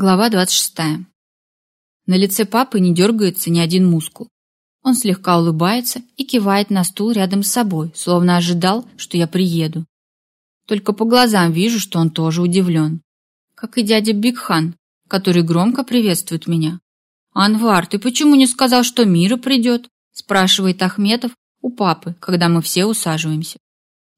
Глава 26. На лице папы не дергается ни один мускул. Он слегка улыбается и кивает на стул рядом с собой, словно ожидал, что я приеду. Только по глазам вижу, что он тоже удивлен. Как и дядя Бигхан, который громко приветствует меня. «Анвар, ты почему не сказал, что Мира придет?» спрашивает Ахметов у папы, когда мы все усаживаемся.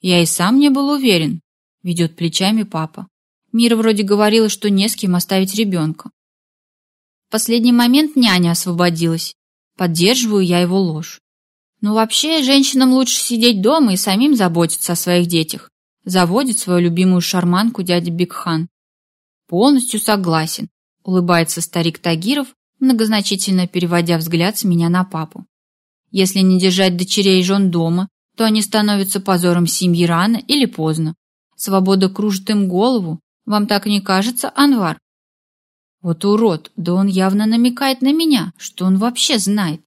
Я и сам не был уверен, ведет плечами папа. Мира вроде говорила, что не с кем оставить ребенка. В последний момент няня освободилась. Поддерживаю я его ложь. Ну вообще, женщинам лучше сидеть дома и самим заботиться о своих детях. Заводит свою любимую шарманку дядя Бигхан. Полностью согласен, улыбается старик Тагиров, многозначительно переводя взгляд с меня на папу. Если не держать дочерей и жен дома, то они становятся позором семьи рано или поздно. Свобода кружит им голову, вам так не кажется, Анвар? Вот урод, да он явно намекает на меня, что он вообще знает.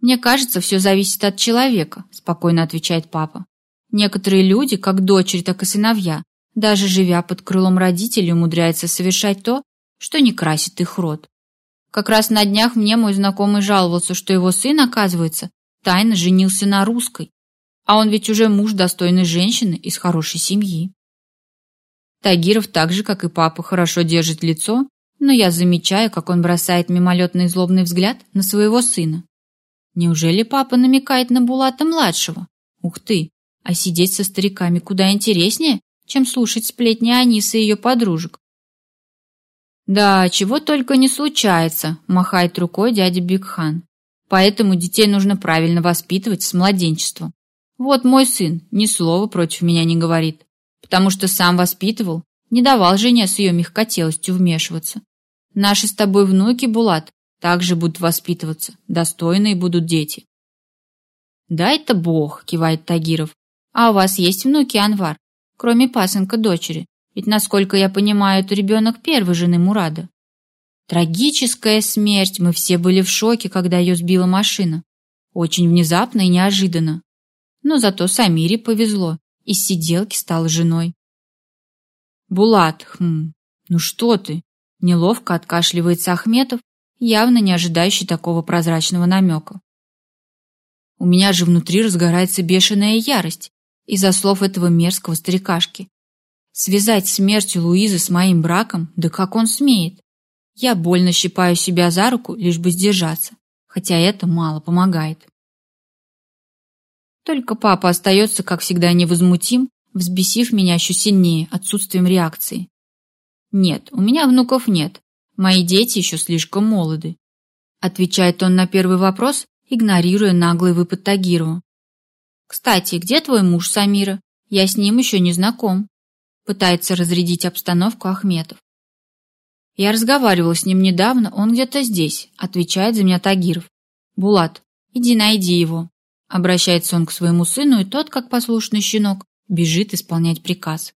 Мне кажется, все зависит от человека, спокойно отвечает папа. Некоторые люди, как дочери, так и сыновья, даже живя под крылом родителей, умудряются совершать то, что не красит их род. Как раз на днях мне мой знакомый жаловался, что его сын, оказывается, тайно женился на русской, а он ведь уже муж достойной женщины из хорошей семьи. Тагиров так же, как и папа, хорошо держит лицо, но я замечаю, как он бросает мимолетный злобный взгляд на своего сына. Неужели папа намекает на Булата-младшего? Ух ты! А сидеть со стариками куда интереснее, чем слушать сплетни Анисы и ее подружек. Да, чего только не случается, махает рукой дядя Бигхан. Поэтому детей нужно правильно воспитывать с младенчества. Вот мой сын ни слова против меня не говорит потому что сам воспитывал, не давал жене с ее мягкотелостью вмешиваться. Наши с тобой внуки, Булат, также будут воспитываться, достойные будут дети. «Дай-то Бог», — кивает Тагиров. «А у вас есть внуки, Анвар? Кроме пасынка дочери. Ведь, насколько я понимаю, это ребенок первой жены Мурада». Трагическая смерть, мы все были в шоке, когда ее сбила машина. Очень внезапно и неожиданно. Но зато Самире повезло из сиделки стала женой. Булат, хм, ну что ты? Неловко откашливается Ахметов, явно не ожидающий такого прозрачного намека. У меня же внутри разгорается бешеная ярость из-за слов этого мерзкого старикашки. Связать смерть Луизы с моим браком, да как он смеет? Я больно щипаю себя за руку, лишь бы сдержаться, хотя это мало помогает. Только папа остается, как всегда, невозмутим, взбесив меня еще сильнее отсутствием реакции. Нет, у меня внуков нет. Мои дети еще слишком молоды. Отвечает он на первый вопрос, игнорируя наглый выпад Тагирова. Кстати, где твой муж Самира? Я с ним еще не знаком. Пытается разрядить обстановку Ахметов. Я разговаривал с ним недавно, он где-то здесь, отвечает за меня Тагиров. Булат, иди найди его. Обращается он к своему сыну, и тот, как послушный щенок, бежит исполнять приказ.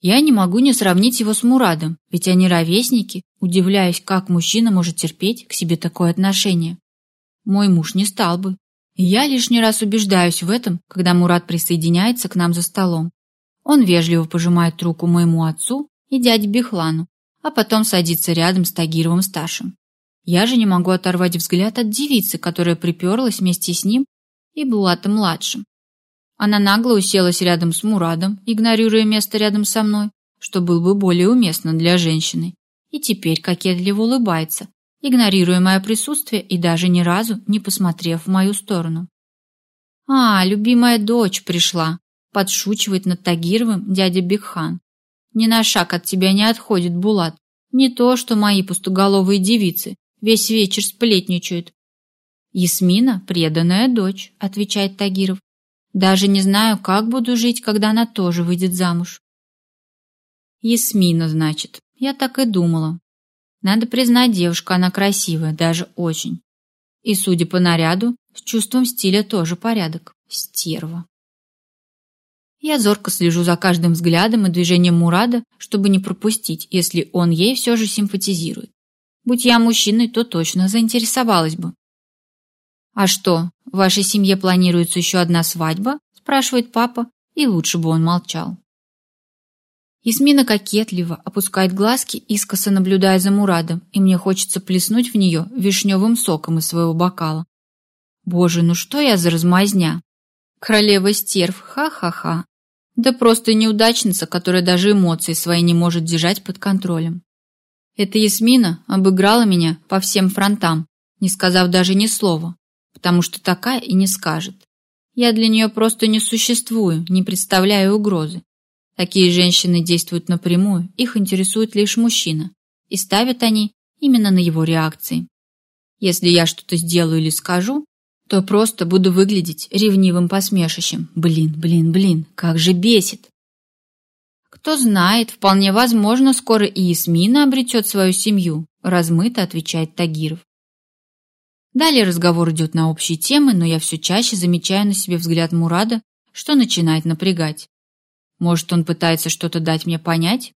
Я не могу не сравнить его с Мурадом, ведь они ровесники, удивляясь, как мужчина может терпеть к себе такое отношение. Мой муж не стал бы. И я лишний раз убеждаюсь в этом, когда Мурад присоединяется к нам за столом. Он вежливо пожимает руку моему отцу и дяде Бехлану, а потом садится рядом с Тагировым-старшим. Я же не могу оторвать взгляд от девицы, которая приперлась вместе с ним и Булатом-младшим. Она нагло уселась рядом с Мурадом, игнорируя место рядом со мной, что было бы более уместно для женщины, и теперь кокетливо улыбается, игнорируя мое присутствие и даже ни разу не посмотрев в мою сторону. «А, любимая дочь пришла», — подшучивает над Тагировым дядя Бигхан. «Ни на шаг от тебя не отходит Булат, не то, что мои пустоголовые девицы, Весь вечер сплетничают. Ясмина – преданная дочь, отвечает Тагиров. Даже не знаю, как буду жить, когда она тоже выйдет замуж. Ясмина, значит. Я так и думала. Надо признать, девушка она красивая, даже очень. И, судя по наряду, с чувством стиля тоже порядок. Стерва. Я зорко слежу за каждым взглядом и движением Мурада, чтобы не пропустить, если он ей все же симпатизирует. Будь я мужчиной, то точно заинтересовалась бы. «А что, в вашей семье планируется еще одна свадьба?» спрашивает папа, и лучше бы он молчал. Ясмина кокетливо опускает глазки, искоса наблюдая за Мурадом, и мне хочется плеснуть в нее вишневым соком из своего бокала. Боже, ну что я за размазня? Королева стерв, ха-ха-ха. Да просто неудачница, которая даже эмоции свои не может держать под контролем. Эта Ясмина обыграла меня по всем фронтам, не сказав даже ни слова, потому что такая и не скажет. Я для нее просто не существую, не представляю угрозы. Такие женщины действуют напрямую, их интересует лишь мужчина, и ставят они именно на его реакции. Если я что-то сделаю или скажу, то просто буду выглядеть ревнивым посмешищем. Блин, блин, блин, как же бесит. Кто знает, вполне возможно, скоро и Ясмина обретет свою семью, размыто отвечает Тагиров. Далее разговор идет на общие темы, но я все чаще замечаю на себе взгляд Мурада, что начинает напрягать. Может, он пытается что-то дать мне понять?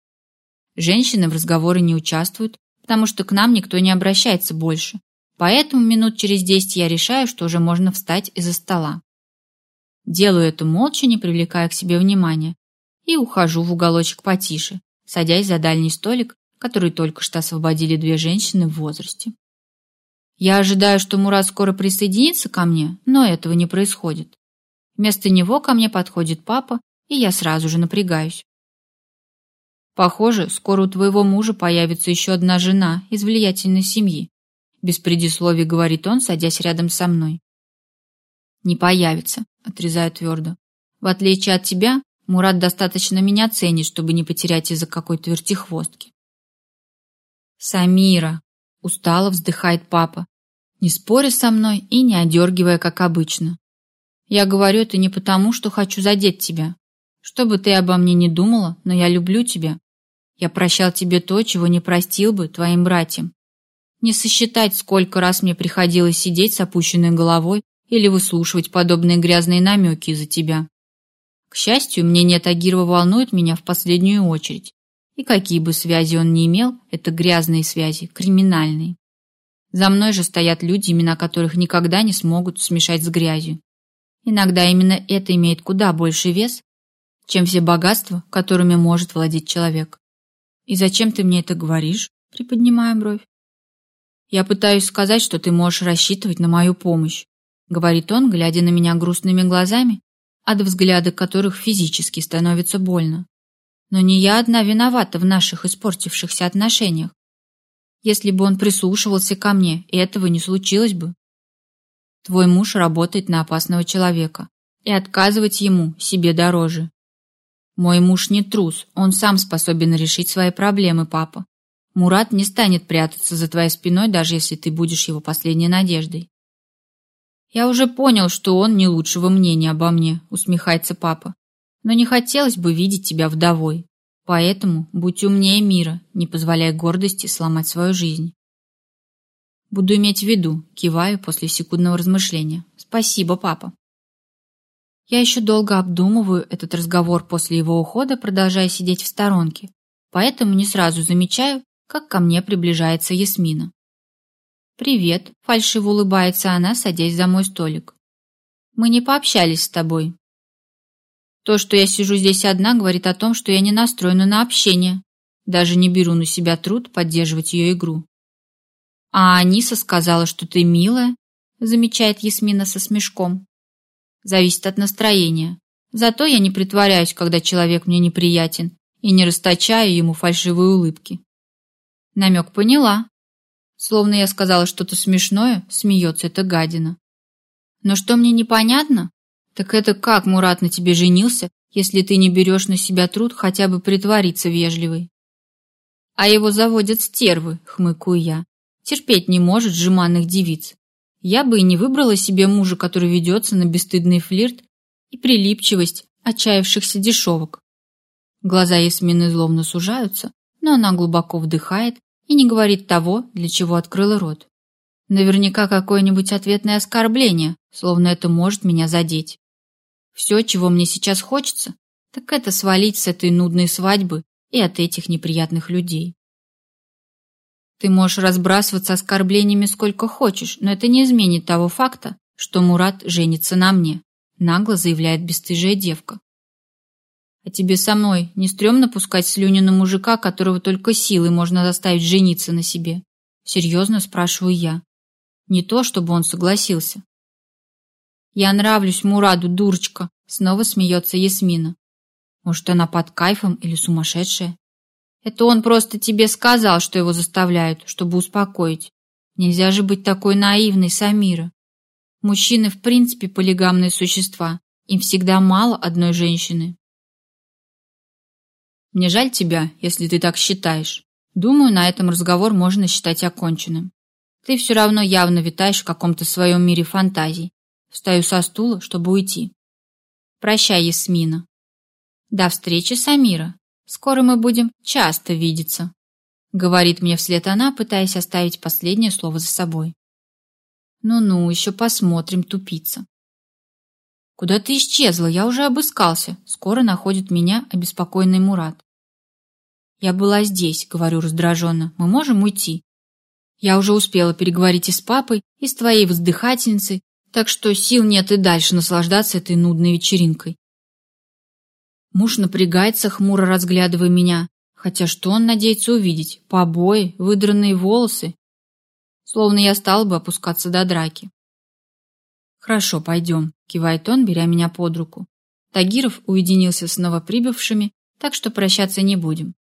Женщины в разговоры не участвуют, потому что к нам никто не обращается больше. Поэтому минут через десять я решаю, что уже можно встать из-за стола. Делаю это молча, не привлекая к себе внимания, и ухожу в уголочек потише, садясь за дальний столик, который только что освободили две женщины в возрасте. Я ожидаю, что Мурат скоро присоединится ко мне, но этого не происходит. Вместо него ко мне подходит папа и я сразу же напрягаюсь. Похоже, скоро у твоего мужа появится еще одна жена из влиятельной семьи. Без предисловий говорит он, садясь рядом со мной. Не появится, отрезаю твердо. В отличие от тебя, Мурат достаточно меня ценит, чтобы не потерять из-за какой-то вертихвостки. Самира, устало вздыхает папа, не споря со мной и не одергивая, как обычно. Я говорю это не потому, что хочу задеть тебя. Что бы ты обо мне не думала, но я люблю тебя. Я прощал тебе то, чего не простил бы твоим братьям. Не сосчитать, сколько раз мне приходилось сидеть с опущенной головой или выслушивать подобные грязные намеки из-за тебя. К счастью, мнение Тагирова волнует меня в последнюю очередь. И какие бы связи он ни имел, это грязные связи, криминальные. За мной же стоят люди, имена которых никогда не смогут смешать с грязью. Иногда именно это имеет куда больше вес, чем все богатства, которыми может владеть человек. И зачем ты мне это говоришь? Приподнимая бровь. Я пытаюсь сказать, что ты можешь рассчитывать на мою помощь, говорит он, глядя на меня грустными глазами, от взгляда которых физически становится больно. Но не я одна виновата в наших испортившихся отношениях. Если бы он прислушивался ко мне, этого не случилось бы. Твой муж работает на опасного человека, и отказывать ему себе дороже. Мой муж не трус, он сам способен решить свои проблемы, папа. Мурат не станет прятаться за твоей спиной, даже если ты будешь его последней надеждой. Я уже понял, что он не лучшего мнения обо мне, усмехается папа. Но не хотелось бы видеть тебя вдовой. Поэтому будь умнее мира, не позволяй гордости сломать свою жизнь. Буду иметь в виду, киваю после секундного размышления. Спасибо, папа. Я еще долго обдумываю этот разговор после его ухода, продолжая сидеть в сторонке, поэтому не сразу замечаю, как ко мне приближается Ясмина. «Привет», — фальшиво улыбается она, садясь за мой столик. «Мы не пообщались с тобой». То, что я сижу здесь одна, говорит о том, что я не настроена на общение. Даже не беру на себя труд поддерживать ее игру. «А Аниса сказала, что ты милая», — замечает Ясмина со смешком. Зависит от настроения. Зато я не притворяюсь, когда человек мне неприятен, и не расточаю ему фальшивые улыбки. Намек поняла. Словно я сказала что-то смешное, смеется эта гадина. Но что мне непонятно, так это как Мурат на тебе женился, если ты не берешь на себя труд хотя бы притвориться вежливой. А его заводят стервы, хмыкаю я. Терпеть не может жеманных девиц. Я бы и не выбрала себе мужа, который ведется на бесстыдный флирт и прилипчивость отчаявшихся дешевок. Глаза Ясмины злобно сужаются, но она глубоко вдыхает и не говорит того, для чего открыла рот. Наверняка какое-нибудь ответное оскорбление, словно это может меня задеть. Все, чего мне сейчас хочется, так это свалить с этой нудной свадьбы и от этих неприятных людей. Ты можешь разбрасываться оскорблениями сколько хочешь, но это не изменит того факта, что Мурат женится на мне, нагло заявляет бесстыжая девка. А тебе со мной не стрёмно пускать слюни на мужика, которого только силой можно заставить жениться на себе? Серьезно спрашиваю я. Не то, чтобы он согласился. Я нравлюсь Мураду, дурочка, снова смеется Ясмина. Может, она под кайфом или сумасшедшая? Это он просто тебе сказал, что его заставляют, чтобы успокоить. Нельзя же быть такой наивной, Самира. Мужчины в принципе полигамные существа. Им всегда мало одной женщины. Мне жаль тебя, если ты так считаешь. Думаю, на этом разговор можно считать оконченным. Ты все равно явно витаешь в каком-то своем мире фантазий. Встаю со стула, чтобы уйти. Прощай, Ясмина. До встречи, Самира. Скоро мы будем часто видеться. Говорит мне вслед она, пытаясь оставить последнее слово за собой. Ну-ну, еще посмотрим, тупица. Куда ты исчезла? Я уже обыскался. Скоро находит меня обеспокоенный Мурат. Я была здесь, говорю раздраженно. Мы можем уйти? Я уже успела переговорить и с папой, и с твоей воздыхательницей, так что сил нет и дальше наслаждаться этой нудной вечеринкой. Муж напрягается, хмуро разглядывая меня, хотя что он надеется увидеть? Побои, выдранные волосы? Словно я стал бы опускаться до драки. «Хорошо, пойдем», — кивает он, беря меня под руку. Тагиров уединился с новоприбывшими, так что прощаться не будем.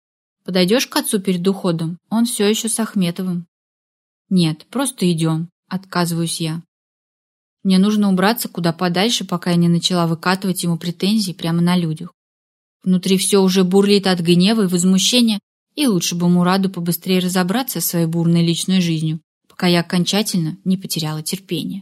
Подойдешь к отцу перед уходом? Он все еще с Ахметовым. Нет, просто идем, отказываюсь я. Мне нужно убраться куда подальше, пока я не начала выкатывать ему претензии прямо на людях. Внутри все уже бурлит от гнева и возмущения, и лучше бы Мураду побыстрее разобраться со своей бурной личной жизнью, пока я окончательно не потеряла терпение.